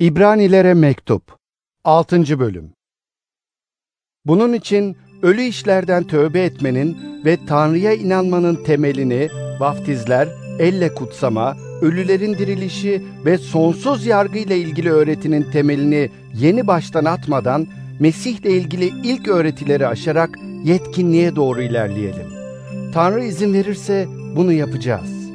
İbranilere Mektup 6. Bölüm Bunun için ölü işlerden tövbe etmenin ve Tanrı'ya inanmanın temelini vaftizler, elle kutsama, ölülerin dirilişi ve sonsuz yargı ile ilgili öğretinin temelini yeni baştan atmadan Mesih ile ilgili ilk öğretileri aşarak yetkinliğe doğru ilerleyelim. Tanrı izin verirse bunu yapacağız.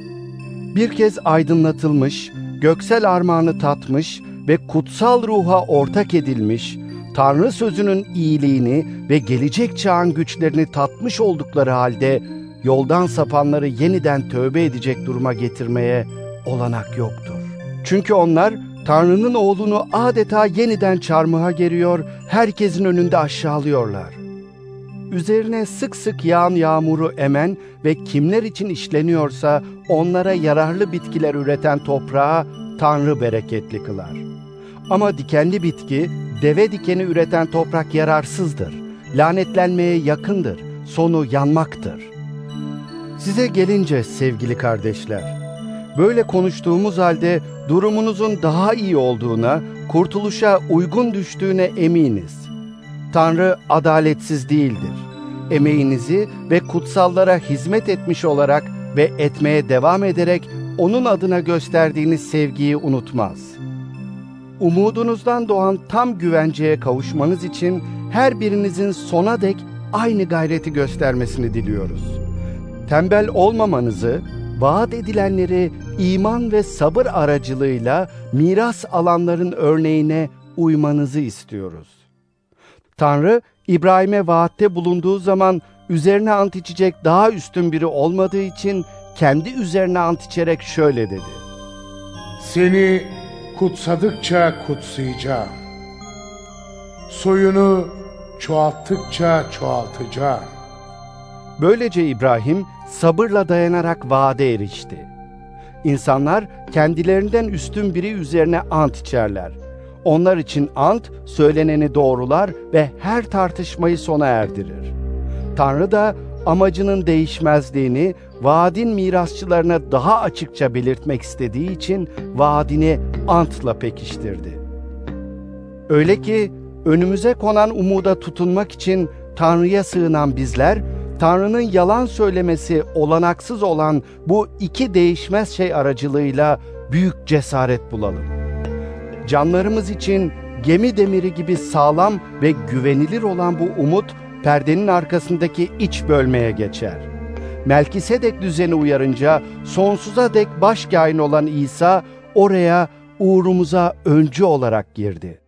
Bir kez aydınlatılmış, göksel armağanı tatmış ve kutsal ruha ortak edilmiş, Tanrı sözünün iyiliğini ve gelecek çağın güçlerini tatmış oldukları halde yoldan sapanları yeniden tövbe edecek duruma getirmeye olanak yoktur. Çünkü onlar Tanrı'nın oğlunu adeta yeniden çarmıha geriyor, herkesin önünde aşağılıyorlar. Üzerine sık sık yağan yağmuru emen ve kimler için işleniyorsa onlara yararlı bitkiler üreten toprağa Tanrı bereketli kılar. Ama dikenli bitki, deve dikeni üreten toprak yararsızdır. Lanetlenmeye yakındır. Sonu yanmaktır. Size gelince sevgili kardeşler, böyle konuştuğumuz halde durumunuzun daha iyi olduğuna, kurtuluşa uygun düştüğüne eminiz. Tanrı adaletsiz değildir. Emeğinizi ve kutsallara hizmet etmiş olarak ve etmeye devam ederek onun adına gösterdiğiniz sevgiyi unutmaz. Umudunuzdan doğan tam güvenceye kavuşmanız için her birinizin sona dek aynı gayreti göstermesini diliyoruz. Tembel olmamanızı, vaat edilenleri iman ve sabır aracılığıyla miras alanların örneğine uymanızı istiyoruz. Tanrı, İbrahim'e vaatte bulunduğu zaman üzerine ant içecek daha üstün biri olmadığı için kendi üzerine ant içerek şöyle dedi. Seni kutsadıkça kutsayacağım. Soyunu çoğalttıkça çoğaltacağım. Böylece İbrahim sabırla dayanarak vaade erişti. İnsanlar kendilerinden üstün biri üzerine ant içerler. Onlar için ant söyleneni doğrular ve her tartışmayı sona erdirir. Tanrı da amacının değişmezliğini vaadin mirasçılarına daha açıkça belirtmek istediği için vaadini antla pekiştirdi. Öyle ki önümüze konan umuda tutunmak için Tanrı'ya sığınan bizler, Tanrı'nın yalan söylemesi olanaksız olan bu iki değişmez şey aracılığıyla büyük cesaret bulalım. Canlarımız için gemi demiri gibi sağlam ve güvenilir olan bu umut, perdenin arkasındaki iç bölmeye geçer. Melkisedek düzeni uyarınca sonsuza dek başkâhin olan İsa oraya uğrumuza öncü olarak girdi.